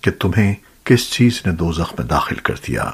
کہ تمہیں کس چیز نے دوزخ میں داخل کر دیا؟